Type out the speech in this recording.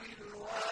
بالوالدين